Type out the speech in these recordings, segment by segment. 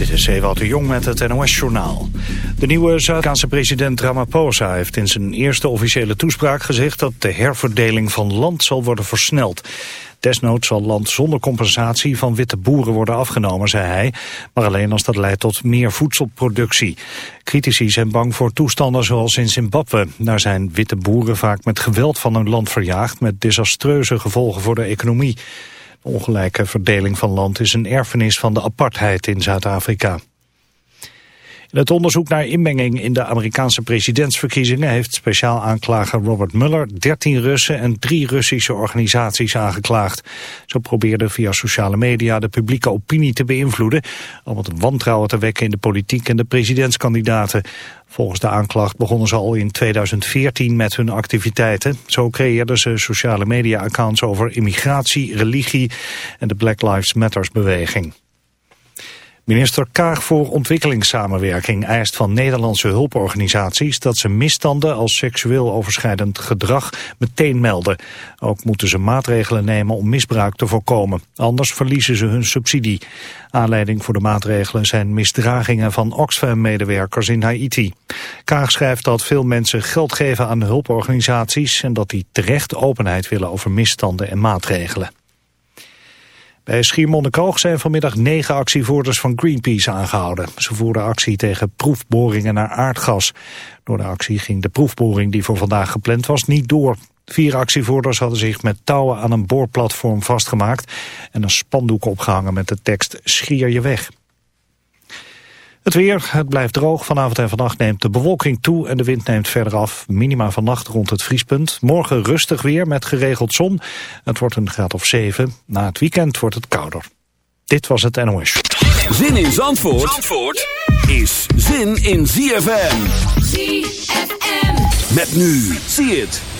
Dit is Ewout de Jong met het NOS-journaal. De nieuwe Zuid-Afrikaanse president Ramaphosa heeft in zijn eerste officiële toespraak gezegd... dat de herverdeling van land zal worden versneld. Desnoods zal land zonder compensatie van witte boeren worden afgenomen, zei hij. Maar alleen als dat leidt tot meer voedselproductie. Critici zijn bang voor toestanden zoals in Zimbabwe. Daar zijn witte boeren vaak met geweld van hun land verjaagd... met desastreuze gevolgen voor de economie. Ongelijke verdeling van land is een erfenis van de apartheid in Zuid-Afrika. Het onderzoek naar inmenging in de Amerikaanse presidentsverkiezingen heeft speciaal aanklager Robert Mueller 13 Russen en drie Russische organisaties aangeklaagd. Zo probeerde via sociale media de publieke opinie te beïnvloeden om het wantrouwen te wekken in de politiek en de presidentskandidaten. Volgens de aanklacht begonnen ze al in 2014 met hun activiteiten. Zo creëerden ze sociale media-accounts over immigratie, religie en de Black Lives Matters beweging. Minister Kaag voor Ontwikkelingssamenwerking eist van Nederlandse hulporganisaties dat ze misstanden als seksueel overschrijdend gedrag meteen melden. Ook moeten ze maatregelen nemen om misbruik te voorkomen. Anders verliezen ze hun subsidie. Aanleiding voor de maatregelen zijn misdragingen van Oxfam-medewerkers in Haiti. Kaag schrijft dat veel mensen geld geven aan hulporganisaties en dat die terecht openheid willen over misstanden en maatregelen. Bij Schiermonnikoog zijn vanmiddag negen actievoerders van Greenpeace aangehouden. Ze voerden actie tegen proefboringen naar aardgas. Door de actie ging de proefboring die voor vandaag gepland was niet door. Vier actievoerders hadden zich met touwen aan een boorplatform vastgemaakt... en een spandoek opgehangen met de tekst Schier je weg. Het weer, het blijft droog. Vanavond en vannacht neemt de bewolking toe en de wind neemt verder af. Minima vannacht rond het vriespunt. Morgen rustig weer met geregeld zon. Het wordt een graad of 7. Na het weekend wordt het kouder. Dit was het NOS. Zin in Zandvoort, Zandvoort is zin in ZFM. ZFM. Met nu, zie het.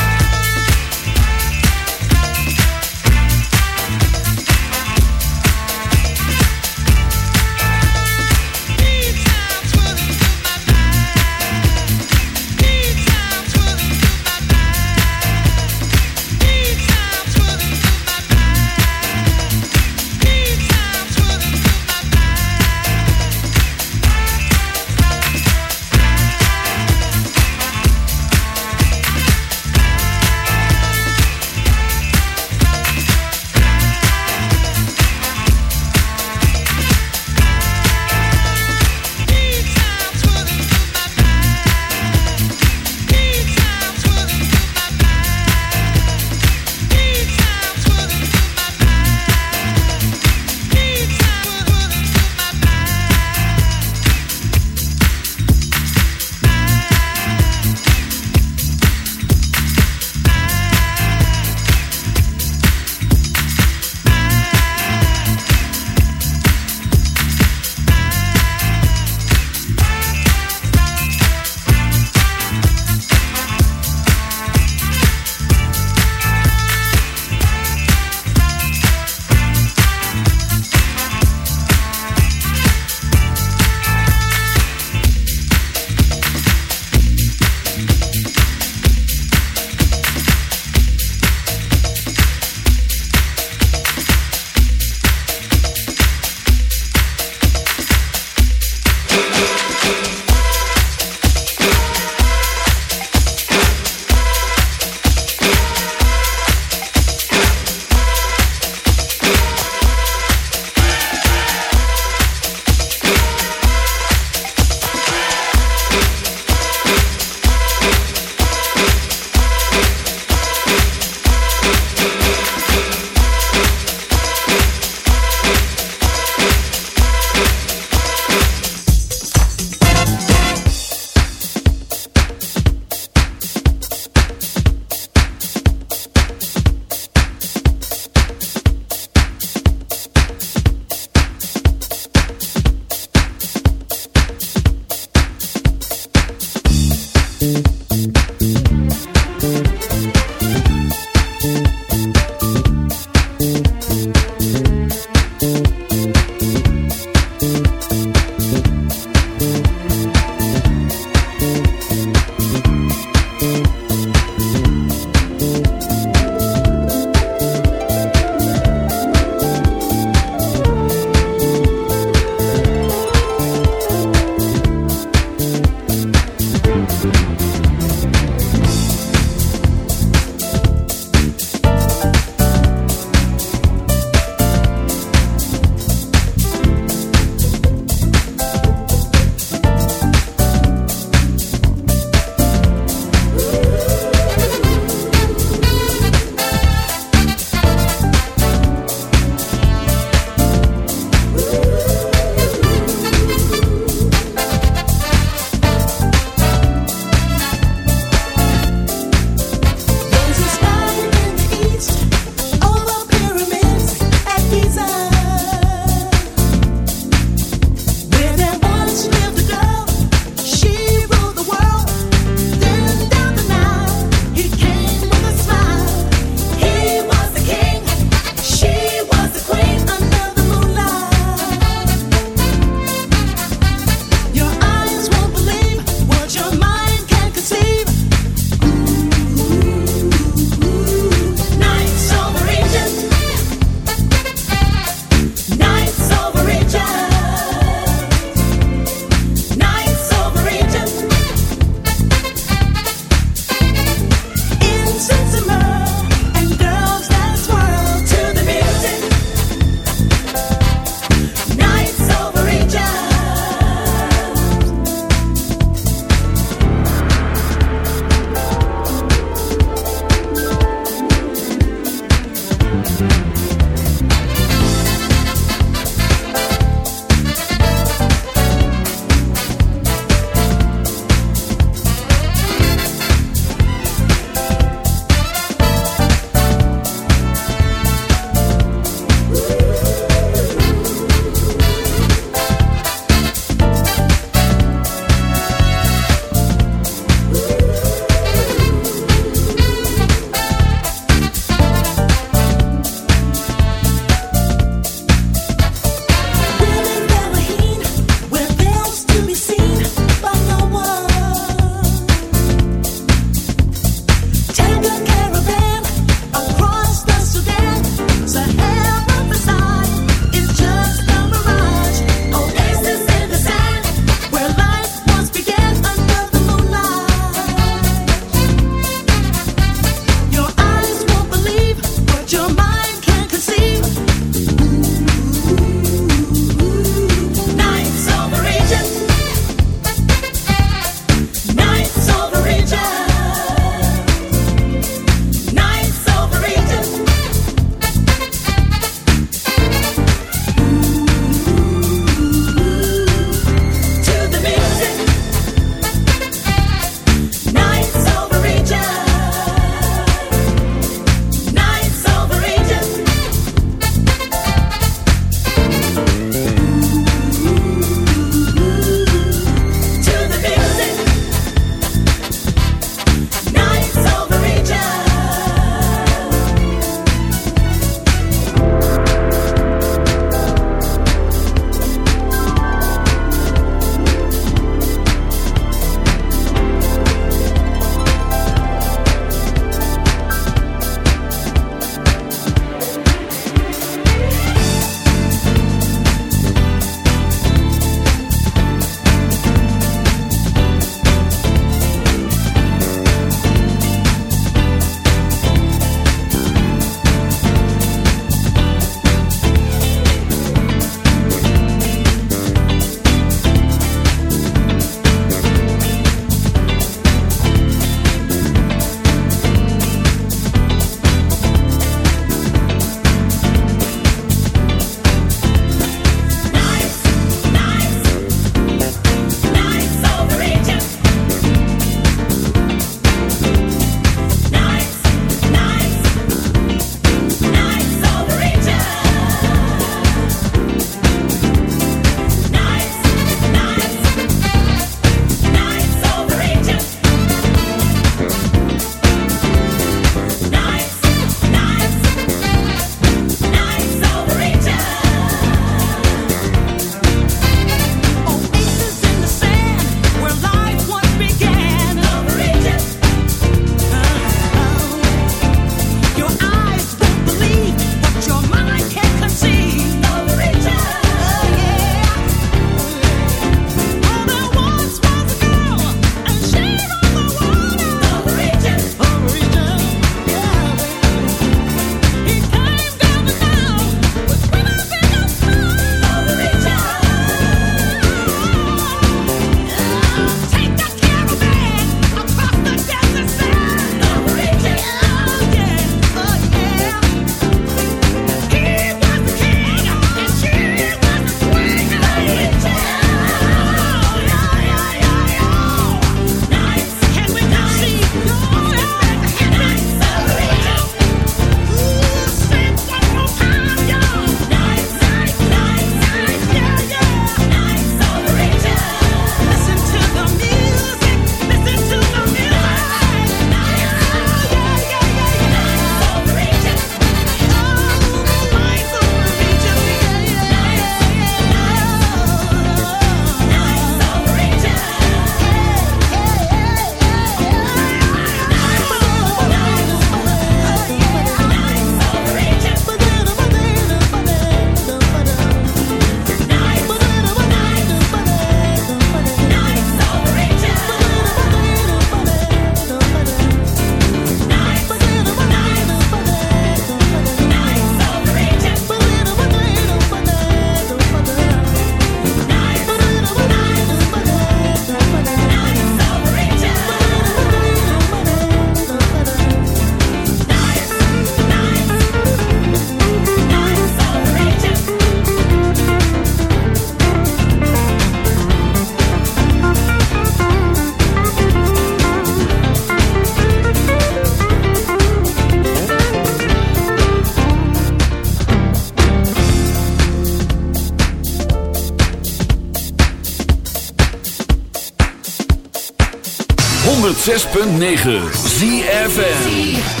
106.9 ZFN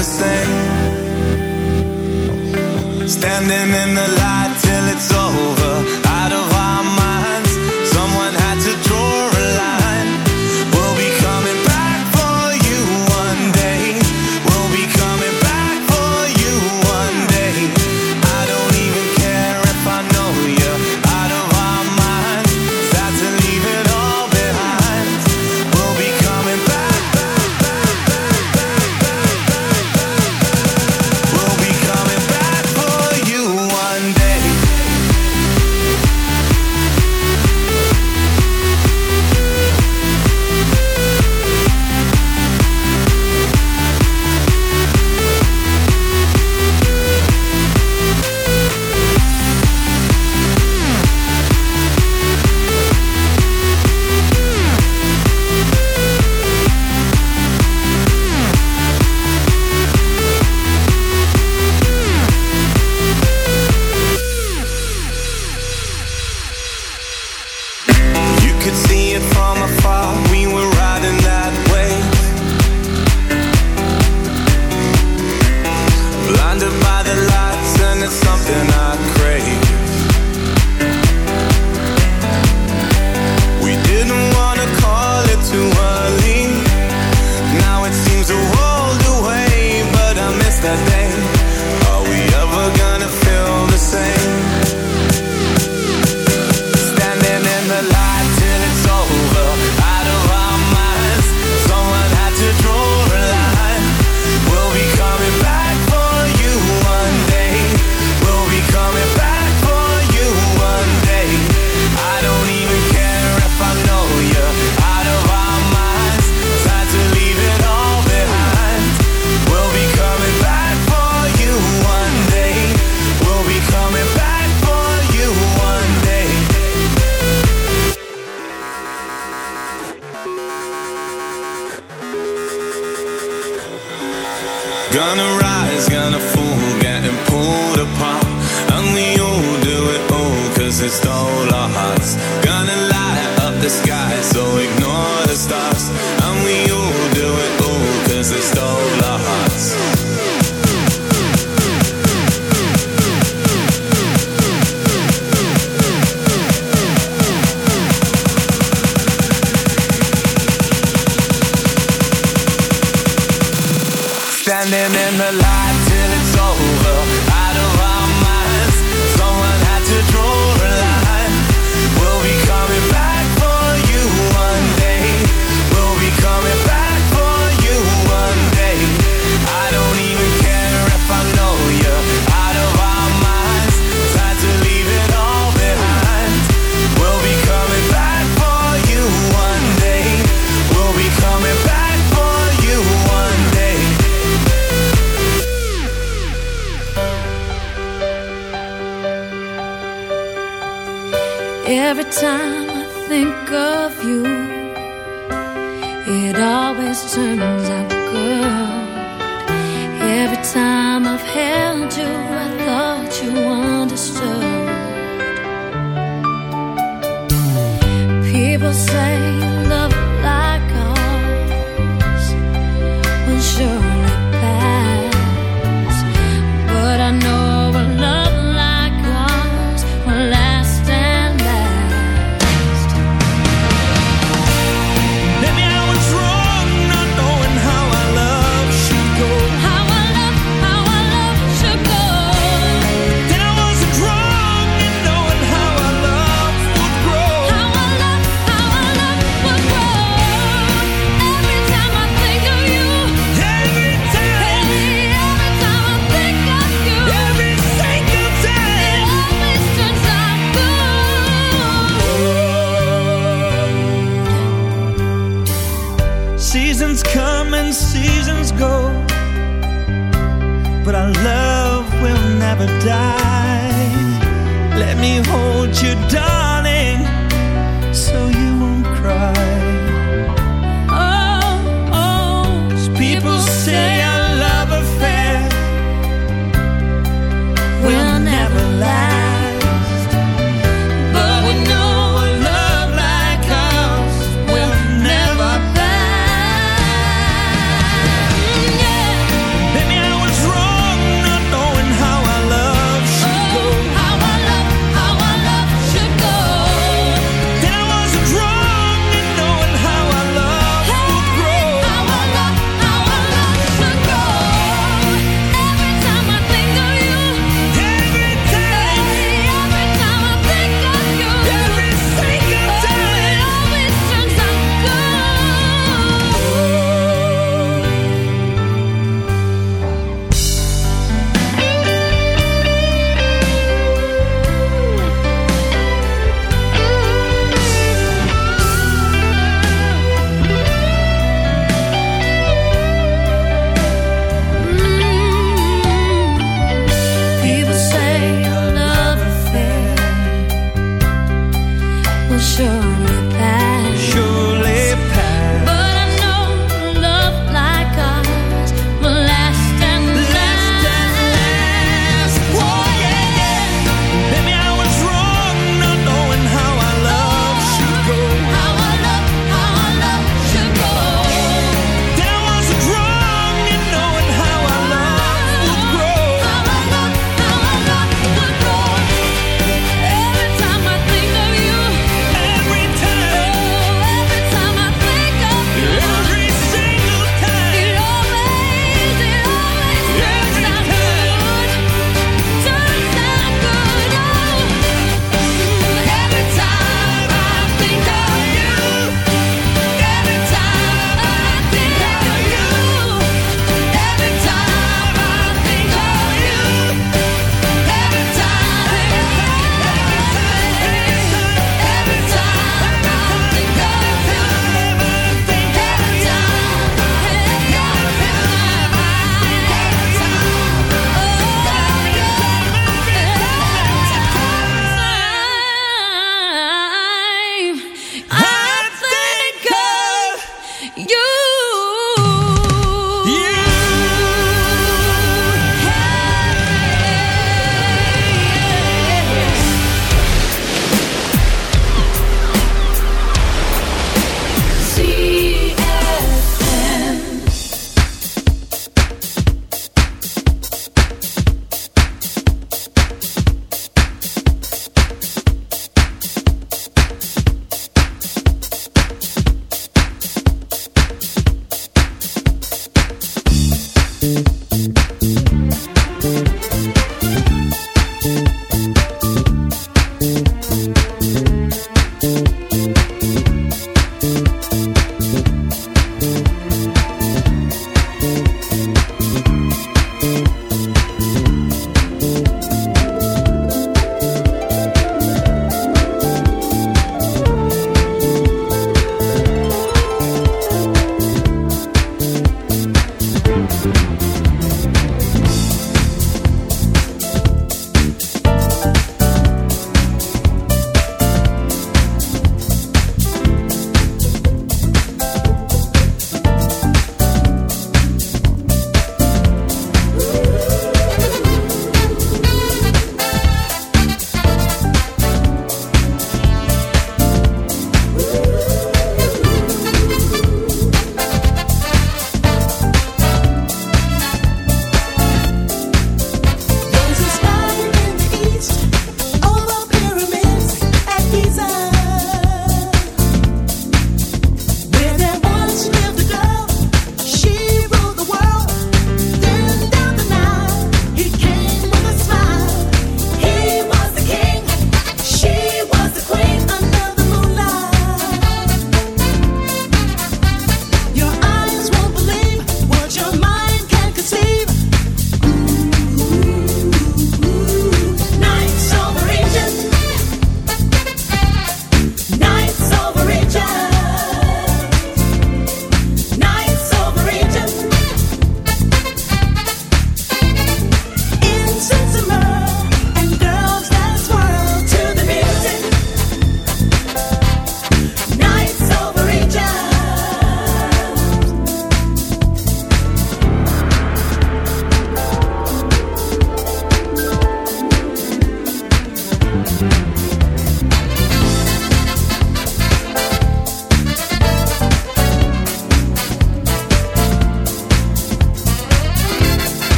the same. Standing in the light.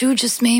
you just made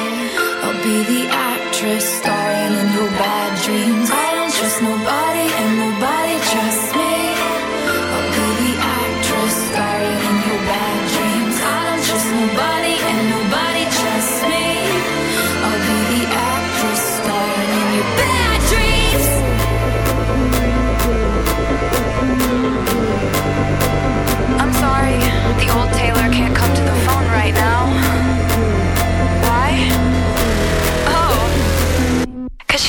be the actress star.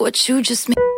what you just made.